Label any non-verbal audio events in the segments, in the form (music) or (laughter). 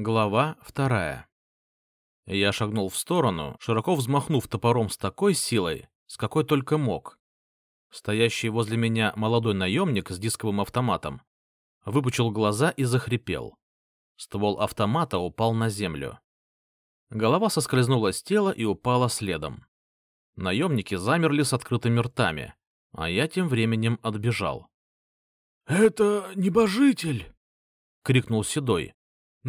Глава вторая. Я шагнул в сторону, широко взмахнув топором с такой силой, с какой только мог. Стоящий возле меня молодой наемник с дисковым автоматом выпучил глаза и захрипел. Ствол автомата упал на землю. Голова соскользнула с тела и упала следом. Наемники замерли с открытыми ртами, а я тем временем отбежал. — Это небожитель! — крикнул Седой. —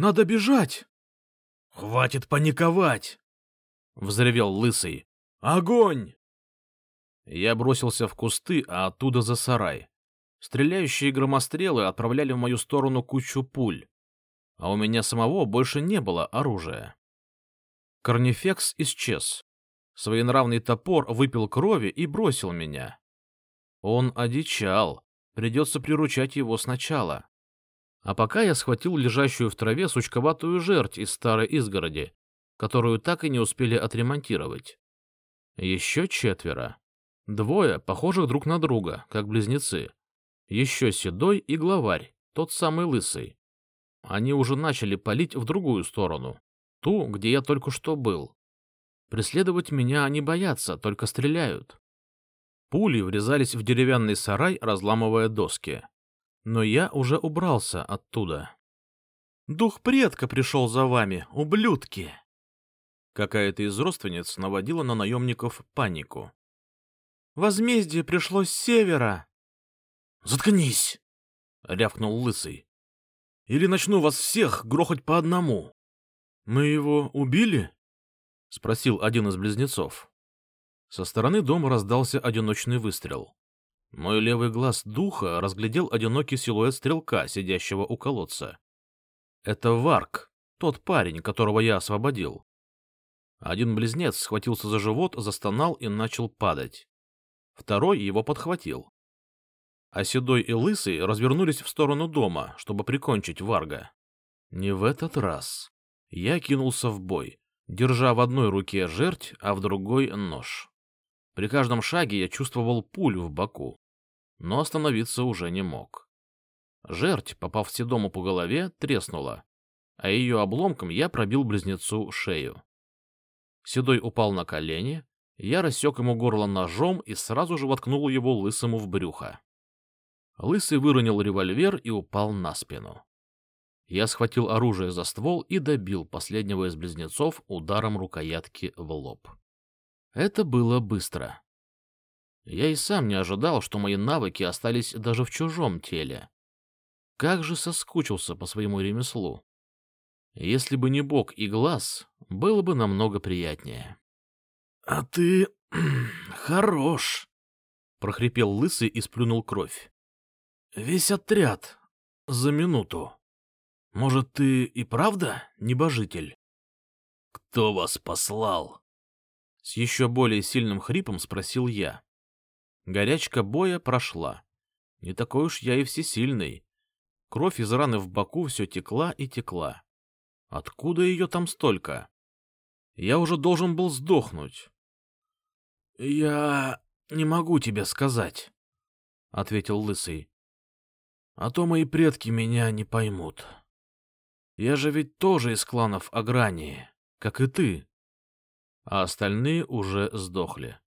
Надо бежать! — Хватит паниковать! — взревел Лысый. — Огонь! Я бросился в кусты, а оттуда за сарай. Стреляющие громострелы отправляли в мою сторону кучу пуль, а у меня самого больше не было оружия. Корнифекс исчез. Своенравный топор выпил крови и бросил меня. Он одичал, придется приручать его сначала. А пока я схватил лежащую в траве сучковатую жерть из старой изгороди, которую так и не успели отремонтировать. Еще четверо. Двое, похожих друг на друга, как близнецы. Еще седой и главарь, тот самый лысый. Они уже начали палить в другую сторону, ту, где я только что был. Преследовать меня они боятся, только стреляют. Пули врезались в деревянный сарай, разламывая доски. Но я уже убрался оттуда. «Дух предка пришел за вами, ублюдки!» Какая-то из родственниц наводила на наемников панику. «Возмездие пришло с севера!» «Заткнись!» — рявкнул Лысый. «Или начну вас всех грохать по одному!» «Мы его убили?» — спросил один из близнецов. Со стороны дома раздался одиночный выстрел. Мой левый глаз духа разглядел одинокий силуэт стрелка, сидящего у колодца. Это Варк, тот парень, которого я освободил. Один близнец схватился за живот, застонал и начал падать. Второй его подхватил. А Седой и Лысый развернулись в сторону дома, чтобы прикончить Варга. Не в этот раз. Я кинулся в бой, держа в одной руке жерть, а в другой — нож. При каждом шаге я чувствовал пулю в боку, но остановиться уже не мог. Жерть, попав Седому по голове, треснула, а ее обломком я пробил близнецу шею. Седой упал на колени, я рассек ему горло ножом и сразу же воткнул его лысому в брюхо. Лысый выронил револьвер и упал на спину. Я схватил оружие за ствол и добил последнего из близнецов ударом рукоятки в лоб. Это было быстро. Я и сам не ожидал, что мои навыки остались даже в чужом теле. Как же соскучился по своему ремеслу. Если бы не бок и глаз, было бы намного приятнее. — А ты (clears throat) хорош, — прохрипел лысый и сплюнул кровь. — Весь отряд за минуту. Может, ты и правда небожитель? — Кто вас послал? С еще более сильным хрипом спросил я. Горячка боя прошла. Не такой уж я и всесильный. Кровь из раны в боку все текла и текла. Откуда ее там столько? Я уже должен был сдохнуть. — Я не могу тебе сказать, — ответил Лысый. — А то мои предки меня не поймут. Я же ведь тоже из кланов Агрании, как и ты а остальные уже сдохли.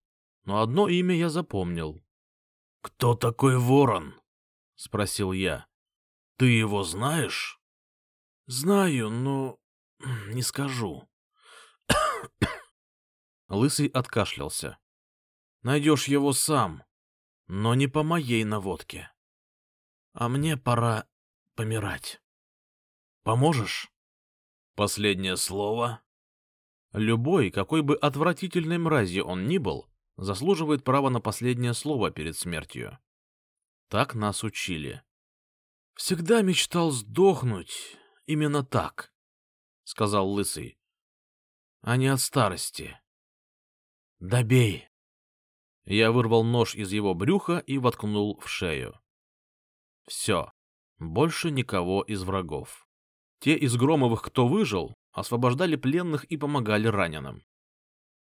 Но одно имя я запомнил. — Кто такой ворон? — спросил я. — Ты его знаешь? — Знаю, но (clears throat) не скажу. (coughs) Лысый откашлялся. — Найдешь его сам, но не по моей наводке. А мне пора помирать. Поможешь? — Последнее слово? Любой, какой бы отвратительной мразью он ни был, заслуживает права на последнее слово перед смертью. Так нас учили. — Всегда мечтал сдохнуть именно так, — сказал Лысый, — а не от старости. — Добей! Я вырвал нож из его брюха и воткнул в шею. Все, больше никого из врагов. Те из Громовых, кто выжил, освобождали пленных и помогали раненым.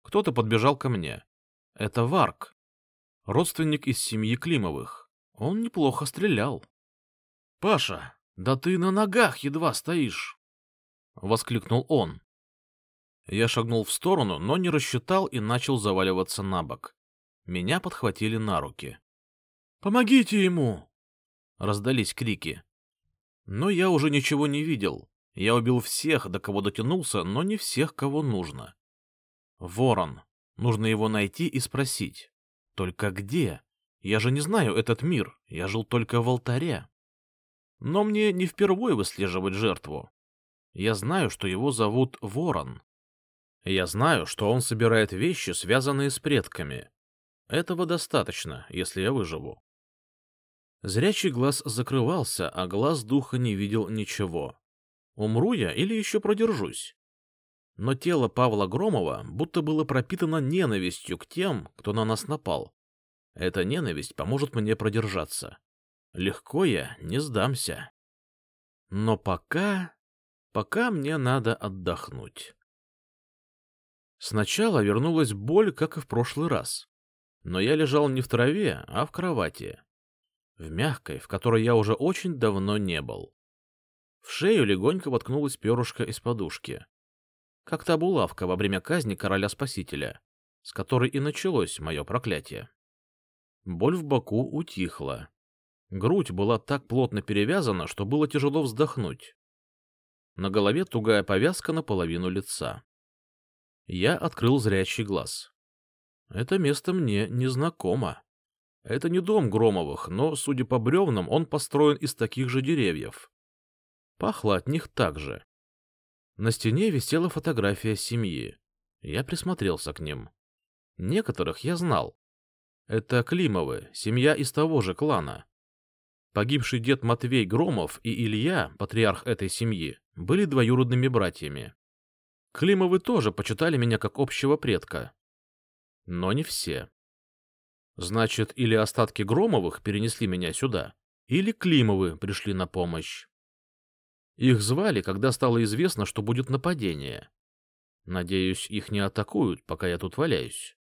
Кто-то подбежал ко мне. Это Варк, родственник из семьи Климовых. Он неплохо стрелял. — Паша, да ты на ногах едва стоишь. — воскликнул он. Я шагнул в сторону, но не рассчитал и начал заваливаться на бок. Меня подхватили на руки. «Помогите ему!» — раздались крики. Но я уже ничего не видел. Я убил всех, до кого дотянулся, но не всех, кого нужно. Ворон. Нужно его найти и спросить. Только где? Я же не знаю этот мир, я жил только в алтаре. Но мне не впервые выслеживать жертву. Я знаю, что его зовут Ворон. Я знаю, что он собирает вещи, связанные с предками. Этого достаточно, если я выживу. Зрячий глаз закрывался, а глаз духа не видел ничего. Умру я или еще продержусь? Но тело Павла Громова будто было пропитано ненавистью к тем, кто на нас напал. Эта ненависть поможет мне продержаться. Легко я не сдамся. Но пока... пока мне надо отдохнуть. Сначала вернулась боль, как и в прошлый раз. Но я лежал не в траве, а в кровати. В мягкой, в которой я уже очень давно не был. В шею легонько воткнулась перышко из подушки. Как та булавка во время казни короля-спасителя, с которой и началось мое проклятие. Боль в боку утихла. Грудь была так плотно перевязана, что было тяжело вздохнуть. На голове тугая повязка наполовину лица. Я открыл зрячий глаз. Это место мне незнакомо. Это не дом Громовых, но, судя по бревнам, он построен из таких же деревьев. Пахло от них так же. На стене висела фотография семьи. Я присмотрелся к ним. Некоторых я знал. Это Климовы, семья из того же клана. Погибший дед Матвей Громов и Илья, патриарх этой семьи, были двоюродными братьями. Климовы тоже почитали меня как общего предка. Но не все. Значит, или остатки Громовых перенесли меня сюда, или Климовы пришли на помощь. Их звали, когда стало известно, что будет нападение. Надеюсь, их не атакуют, пока я тут валяюсь.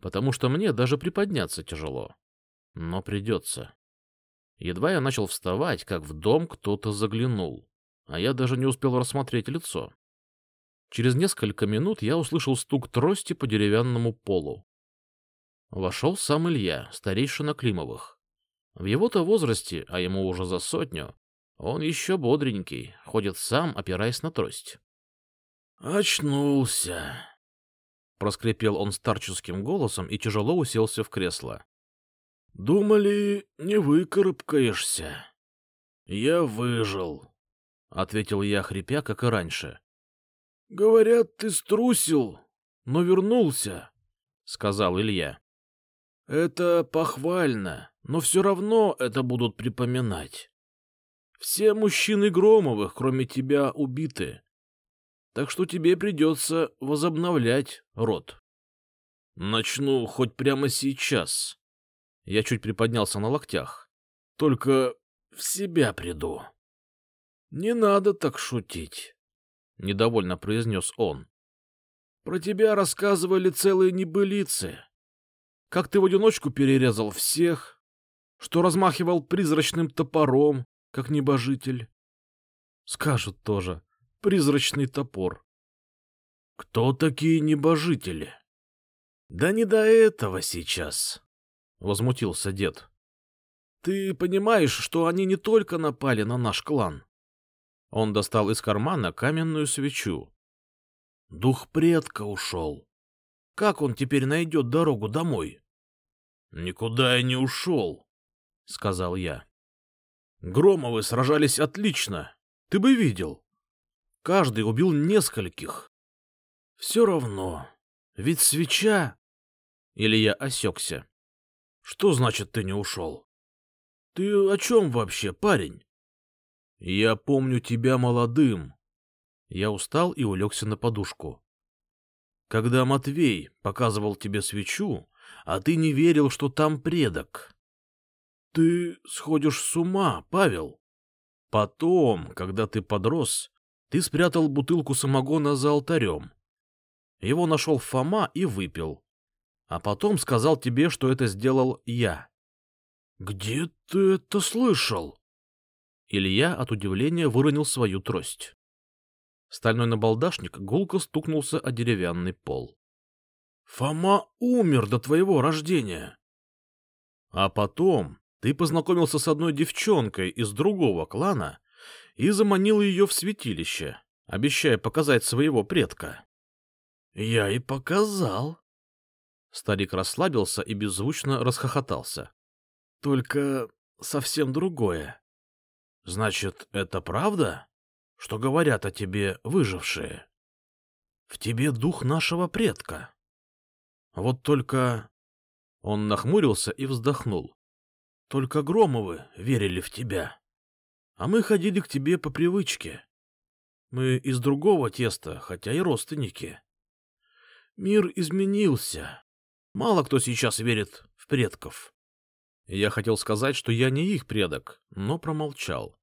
Потому что мне даже приподняться тяжело. Но придется. Едва я начал вставать, как в дом кто-то заглянул, а я даже не успел рассмотреть лицо. Через несколько минут я услышал стук трости по деревянному полу. Вошел сам Илья, старейшина Климовых. В его-то возрасте, а ему уже за сотню, он еще бодренький, ходит сам, опираясь на трость. «Очнулся!» — проскрипел он старческим голосом и тяжело уселся в кресло. «Думали, не выкарабкаешься. Я выжил», — ответил я, хрипя, как и раньше. «Говорят, ты струсил, но вернулся», — сказал Илья. Это похвально, но все равно это будут припоминать. Все мужчины Громовых, кроме тебя, убиты. Так что тебе придется возобновлять род. Начну хоть прямо сейчас. Я чуть приподнялся на локтях. Только в себя приду. Не надо так шутить, — недовольно произнес он. Про тебя рассказывали целые небылицы как ты в одиночку перерезал всех, что размахивал призрачным топором, как небожитель. Скажут тоже, призрачный топор. Кто такие небожители? Да не до этого сейчас, — возмутился дед. Ты понимаешь, что они не только напали на наш клан. Он достал из кармана каменную свечу. Дух предка ушел. Как он теперь найдет дорогу домой? — Никуда я не ушел, — сказал я. Громовы сражались отлично, ты бы видел. Каждый убил нескольких. Все равно, ведь свеча... Или я осекся. Что значит ты не ушел? Ты о чем вообще, парень? Я помню тебя молодым. Я устал и улегся на подушку. Когда Матвей показывал тебе свечу, а ты не верил, что там предок. Ты сходишь с ума, Павел. Потом, когда ты подрос, ты спрятал бутылку самогона за алтарем. Его нашел Фома и выпил. А потом сказал тебе, что это сделал я. — Где ты это слышал? Илья от удивления выронил свою трость. Стальной набалдашник гулко стукнулся о деревянный пол. — Фома умер до твоего рождения. А потом ты познакомился с одной девчонкой из другого клана и заманил ее в святилище, обещая показать своего предка. — Я и показал. Старик расслабился и беззвучно расхохотался. — Только совсем другое. — Значит, это правда, что говорят о тебе выжившие? В тебе дух нашего предка. Вот только... Он нахмурился и вздохнул. Только Громовы верили в тебя. А мы ходили к тебе по привычке. Мы из другого теста, хотя и родственники. Мир изменился. Мало кто сейчас верит в предков. Я хотел сказать, что я не их предок, но промолчал.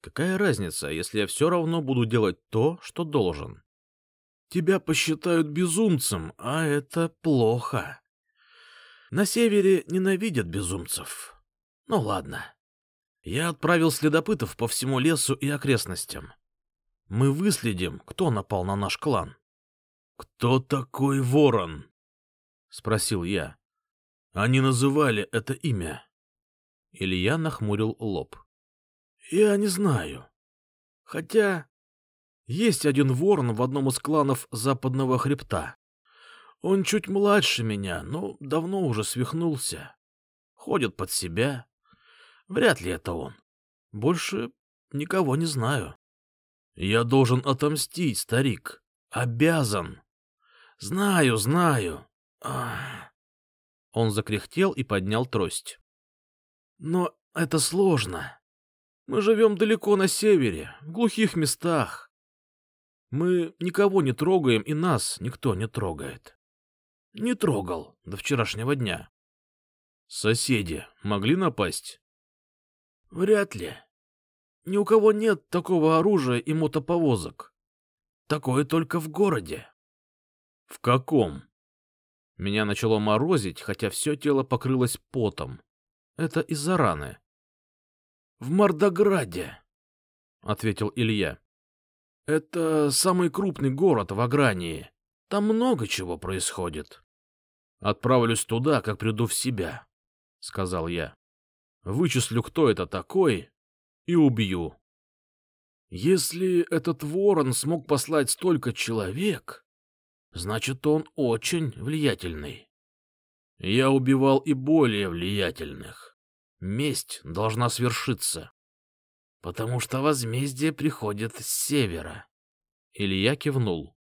Какая разница, если я все равно буду делать то, что должен? Тебя посчитают безумцем, а это плохо. На севере ненавидят безумцев. Ну ладно. Я отправил следопытов по всему лесу и окрестностям. Мы выследим, кто напал на наш клан. — Кто такой ворон? — спросил я. Они называли это имя. Илья нахмурил лоб. — Я не знаю. Хотя есть один ворон в одном из кланов Западного Хребта. Он чуть младше меня, но давно уже свихнулся. Ходит под себя. Вряд ли это он. Больше никого не знаю. Я должен отомстить, старик. Обязан. Знаю, знаю. Ах. Он закряхтел и поднял трость. Но это сложно. Мы живем далеко на севере, в глухих местах. Мы никого не трогаем, и нас никто не трогает. Не трогал до вчерашнего дня. Соседи могли напасть? Вряд ли. Ни у кого нет такого оружия и мотоповозок. Такое только в городе. В каком? Меня начало морозить, хотя все тело покрылось потом. Это из-за раны. В Мордограде, — ответил Илья. Это самый крупный город в Агрании. Там много чего происходит. Отправлюсь туда, как приду в себя, — сказал я. Вычислю, кто это такой, и убью. Если этот ворон смог послать столько человек, значит, он очень влиятельный. Я убивал и более влиятельных. Месть должна свершиться. Потому что возмездие приходит с севера. Илья кивнул.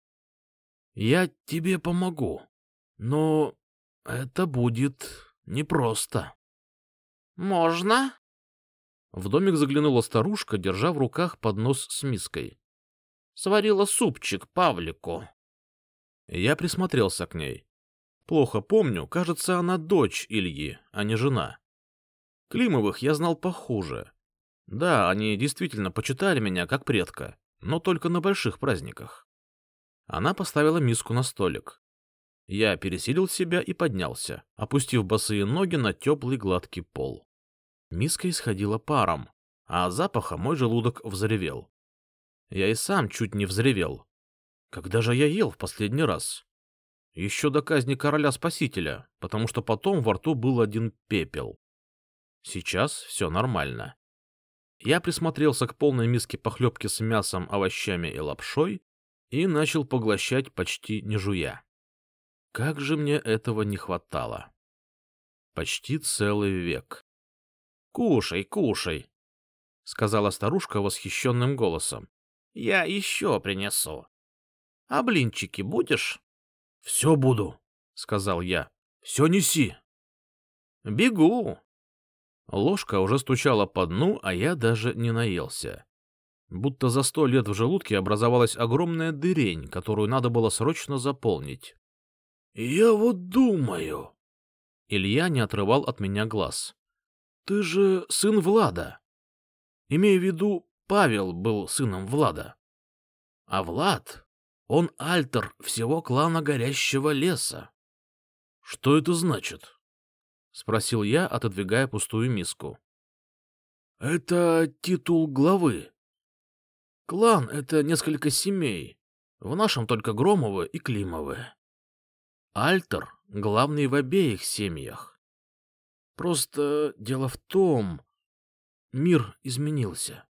Я тебе помогу, но это будет непросто. «Можно?» В домик заглянула старушка, держа в руках поднос с миской. «Сварила супчик Павлику». Я присмотрелся к ней. Плохо помню, кажется, она дочь Ильи, а не жена. Климовых я знал похуже. Да, они действительно почитали меня как предка, но только на больших праздниках. Она поставила миску на столик. Я пересилил себя и поднялся, опустив босые ноги на теплый гладкий пол. Миска исходила паром, а запаха мой желудок взревел. Я и сам чуть не взревел. Когда же я ел в последний раз? Еще до казни короля-спасителя, потому что потом во рту был один пепел. Сейчас все нормально. Я присмотрелся к полной миске похлебки с мясом, овощами и лапшой и начал поглощать почти не жуя. Как же мне этого не хватало. Почти целый век. «Кушай, кушай», — сказала старушка восхищенным голосом. «Я еще принесу. А блинчики будешь?» «Все буду», — сказал я. «Все неси». «Бегу». Ложка уже стучала по дну, а я даже не наелся. Будто за сто лет в желудке образовалась огромная дырень, которую надо было срочно заполнить. «Я вот думаю...» Илья не отрывал от меня глаз. «Ты же сын Влада. Имею в виду, Павел был сыном Влада. А Влад, он альтер всего клана Горящего Леса. Что это значит?» — спросил я, отодвигая пустую миску. «Это титул главы. Клан — это несколько семей. В нашем только Громовы и Климовы. Альтер — главный в обеих семьях. Просто дело в том, мир изменился.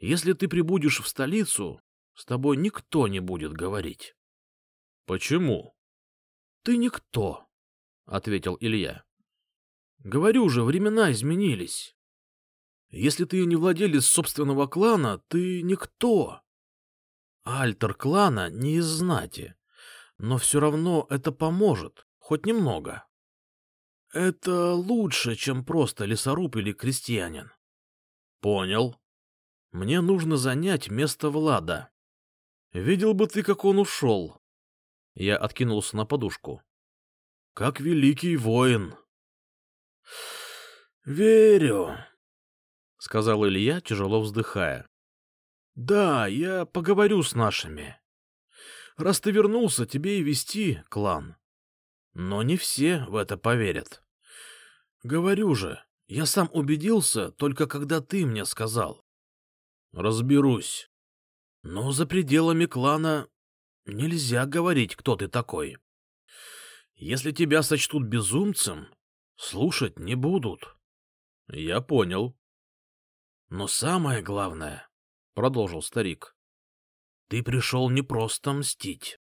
Если ты прибудешь в столицу, с тобой никто не будет говорить. — Почему? — Ты никто, — ответил Илья. — Говорю же, времена изменились. Если ты не владелец собственного клана, ты никто. Альтер клана не из знати, но все равно это поможет, хоть немного. Это лучше, чем просто лесоруб или крестьянин. Понял. Мне нужно занять место Влада. Видел бы ты, как он ушел. Я откинулся на подушку. Как великий воин. (sighs) Верю, — сказал Илья, тяжело вздыхая. Да, я поговорю с нашими. Раз ты вернулся, тебе и вести клан. Но не все в это поверят. Говорю же, я сам убедился, только когда ты мне сказал. Разберусь. Но за пределами клана нельзя говорить, кто ты такой. Если тебя сочтут безумцем, слушать не будут. Я понял. Но самое главное, — продолжил старик, — ты пришел не просто мстить.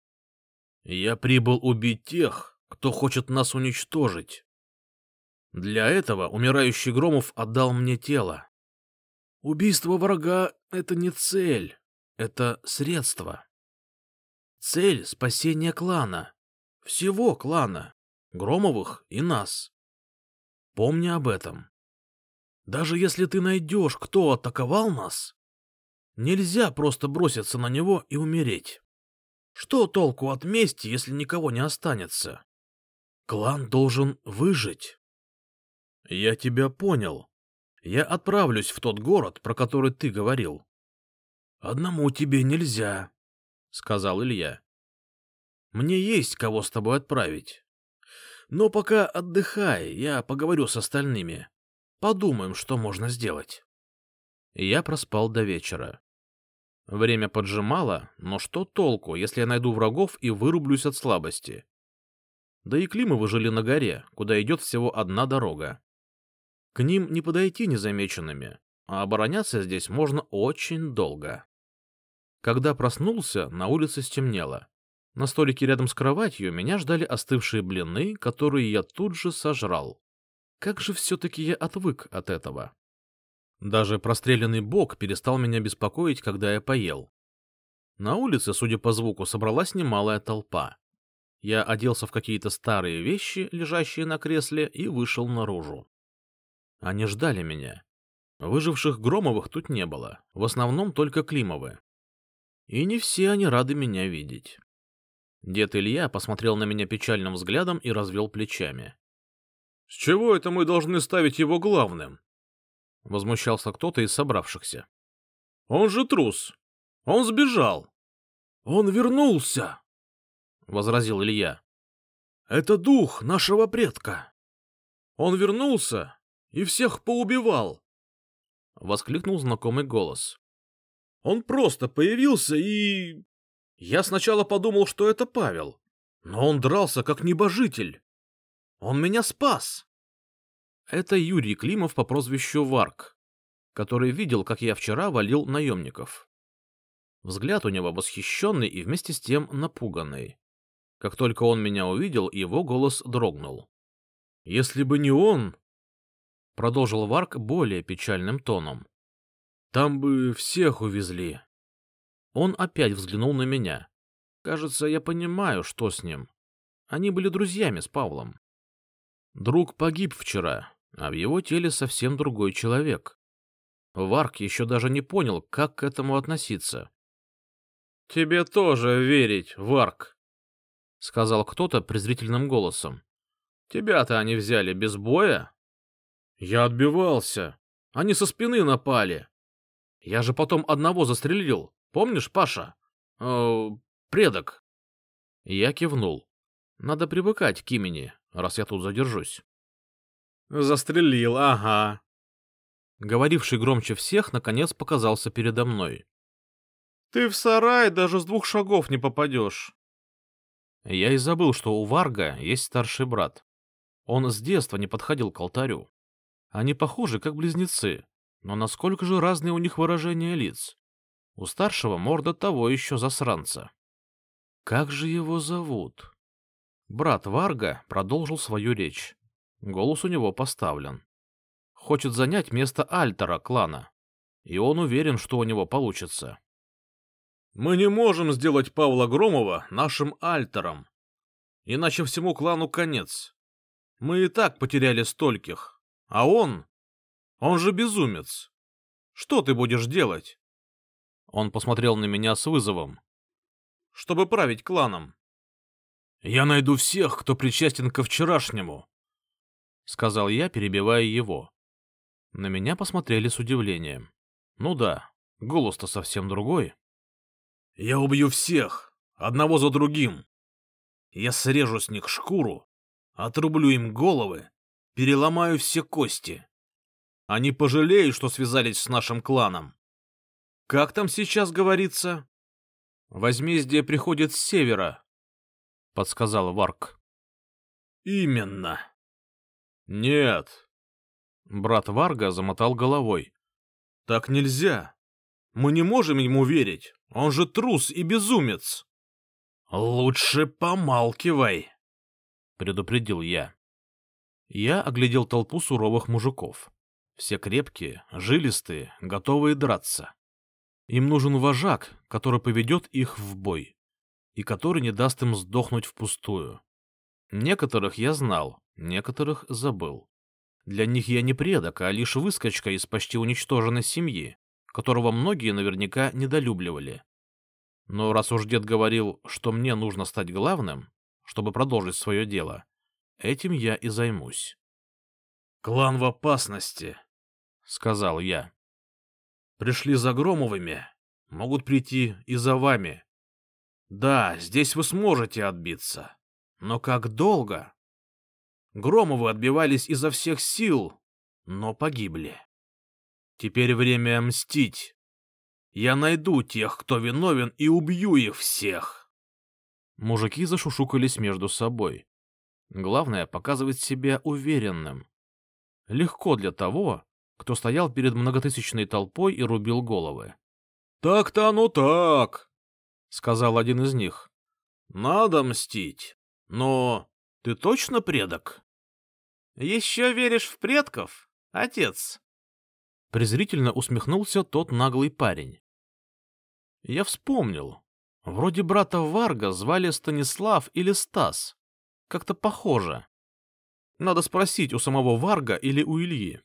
Я прибыл убить тех, кто хочет нас уничтожить. Для этого умирающий Громов отдал мне тело. Убийство врага — это не цель, это средство. Цель — спасение клана, всего клана, Громовых и нас. Помни об этом. Даже если ты найдешь, кто атаковал нас, Нельзя просто броситься на него и умереть. Что толку от мести, если никого не останется? Клан должен выжить. Я тебя понял. Я отправлюсь в тот город, про который ты говорил. Одному тебе нельзя, — сказал Илья. Мне есть кого с тобой отправить. Но пока отдыхай, я поговорю с остальными. Подумаем, что можно сделать. Я проспал до вечера. Время поджимало, но что толку, если я найду врагов и вырублюсь от слабости? Да и Климовы жили на горе, куда идет всего одна дорога. К ним не подойти незамеченными, а обороняться здесь можно очень долго. Когда проснулся, на улице стемнело. На столике рядом с кроватью меня ждали остывшие блины, которые я тут же сожрал. Как же все-таки я отвык от этого. Даже простреленный бок перестал меня беспокоить, когда я поел. На улице, судя по звуку, собралась немалая толпа. Я оделся в какие-то старые вещи, лежащие на кресле, и вышел наружу. Они ждали меня. Выживших Громовых тут не было, в основном только Климовы. И не все они рады меня видеть. Дед Илья посмотрел на меня печальным взглядом и развел плечами. — С чего это мы должны ставить его главным? — возмущался кто-то из собравшихся. — Он же трус! Он сбежал! — Он вернулся! — возразил Илья. — Это дух нашего предка! Он вернулся и всех поубивал! — воскликнул знакомый голос. — Он просто появился и... Я сначала подумал, что это Павел, но он дрался как небожитель. Он меня спас! Это Юрий Климов по прозвищу Варк, который видел, как я вчера валил наемников. Взгляд у него восхищенный и вместе с тем напуганный. Как только он меня увидел, его голос дрогнул. — Если бы не он, — продолжил Варк более печальным тоном, — там бы всех увезли. Он опять взглянул на меня. Кажется, я понимаю, что с ним. Они были друзьями с Павлом. Друг погиб вчера, а в его теле совсем другой человек. Варк еще даже не понял, как к этому относиться. — Тебе тоже верить, Варк, — сказал кто-то презрительным голосом. — Тебя-то они взяли без боя? — Я отбивался. Они со спины напали. Я же потом одного застрелил. Помнишь, Паша? Э, предок. Я кивнул. Надо привыкать к имени, раз я тут задержусь. Застрелил, ага. Говоривший громче всех, наконец показался передо мной. Ты в сарай даже с двух шагов не попадешь. Я и забыл, что у Варга есть старший брат. Он с детства не подходил к алтарю. Они похожи, как близнецы, но насколько же разные у них выражения лиц. У старшего морда того еще засранца. Как же его зовут? Брат Варга продолжил свою речь. Голос у него поставлен. Хочет занять место альтера клана. И он уверен, что у него получится. Мы не можем сделать Павла Громова нашим альтером. Иначе всему клану конец. Мы и так потеряли стольких. А он... Он же безумец. Что ты будешь делать? Он посмотрел на меня с вызовом. Чтобы править кланом. Я найду всех, кто причастен ко вчерашнему, — сказал я, перебивая его. На меня посмотрели с удивлением. Ну да, голос-то совсем другой. Я убью всех, одного за другим. Я срежу с них шкуру, отрублю им головы, переломаю все кости. Они пожалеют, что связались с нашим кланом. Как там сейчас говорится? Возмездие приходит с севера, — подсказал Варк. Именно. Нет. Брат Варга замотал головой. Так нельзя. Мы не можем ему верить. Он же трус и безумец. Лучше помалкивай, предупредил я. Я оглядел толпу суровых мужиков. Все крепкие, жилистые, готовые драться. Им нужен вожак, который поведет их в бой и который не даст им сдохнуть впустую. Некоторых я знал, некоторых забыл. Для них я не предок, а лишь выскочка из почти уничтоженной семьи, которого многие наверняка недолюбливали. Но раз уж дед говорил, что мне нужно стать главным, чтобы продолжить свое дело, этим я и займусь. — Клан в опасности, — сказал я. — Пришли за Громовыми, могут прийти и за вами. Да, здесь вы сможете отбиться, но как долго? Громовы отбивались изо всех сил, но погибли. Теперь время мстить. Я найду тех, кто виновен, и убью их всех. Мужики зашушукались между собой. Главное — показывать себя уверенным. Легко для того, кто стоял перед многотысячной толпой и рубил головы. «Так — Так-то оно так, — сказал один из них. — Надо мстить. Но ты точно предок? — Еще веришь в предков, отец? Презрительно усмехнулся тот наглый парень. Я вспомнил. Вроде брата Варга звали Станислав или Стас. Как-то похоже. Надо спросить у самого Варга или у Ильи.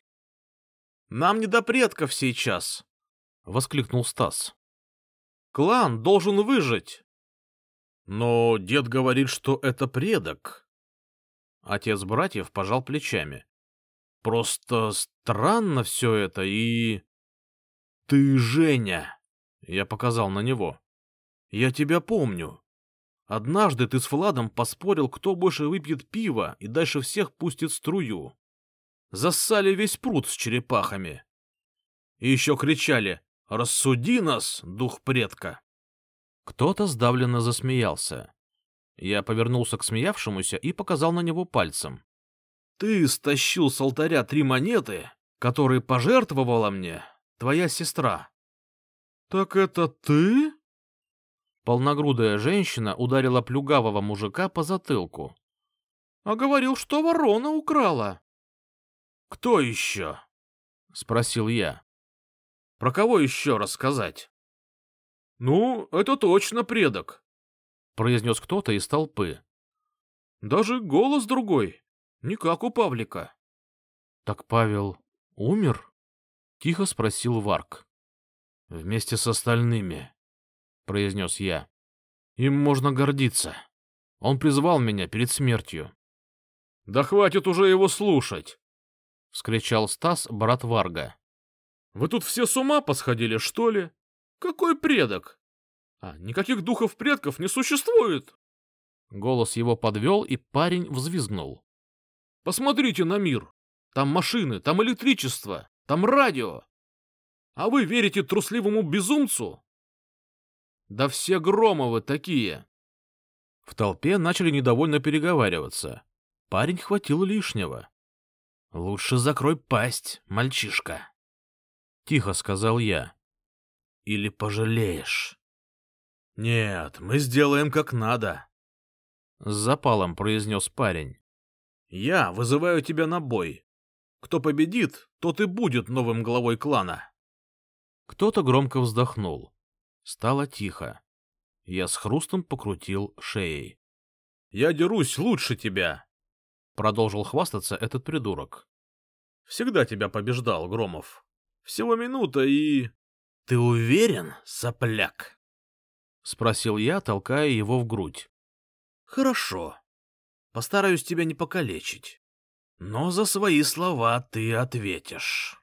«Нам не до предков сейчас!» — воскликнул Стас. «Клан должен выжить!» «Но дед говорит, что это предок!» Отец братьев пожал плечами. Просто странно все это и... Ты Женя! Я показал на него. Я тебя помню. Однажды ты с Владом поспорил, кто больше выпьет пиво и дальше всех пустит струю. Зассали весь пруд с черепахами. И еще кричали «Рассуди нас, дух предка!» Кто-то сдавленно засмеялся. Я повернулся к смеявшемуся и показал на него пальцем. Ты стащил с алтаря три монеты, которые пожертвовала мне твоя сестра. — Так это ты? Полногрудая женщина ударила плюгавого мужика по затылку. — А говорил, что ворона украла. — Кто еще? — спросил я. — Про кого еще рассказать? — Ну, это точно предок, — произнес кто-то из толпы. — Даже голос другой. Не как у Павлика. — Так Павел умер? — тихо спросил Варк. — Вместе с остальными, — произнес я. — Им можно гордиться. Он призвал меня перед смертью. — Да хватит уже его слушать! — вскричал Стас, брат Варга. — Вы тут все с ума посходили, что ли? Какой предок? А, никаких духов предков не существует! Голос его подвел, и парень взвизгнул. Посмотрите на мир. Там машины, там электричество, там радио. А вы верите трусливому безумцу? Да все Громовы такие. В толпе начали недовольно переговариваться. Парень хватил лишнего. — Лучше закрой пасть, мальчишка. — тихо сказал я. — Или пожалеешь. — Нет, мы сделаем как надо. С запалом произнес парень. — Я вызываю тебя на бой. Кто победит, тот и будет новым главой клана. Кто-то громко вздохнул. Стало тихо. Я с хрустом покрутил шеей. — Я дерусь лучше тебя, — продолжил хвастаться этот придурок. — Всегда тебя побеждал, Громов. Всего минута и... — Ты уверен, сопляк? — спросил я, толкая его в грудь. — Хорошо. Постараюсь тебя не покалечить. Но за свои слова ты ответишь.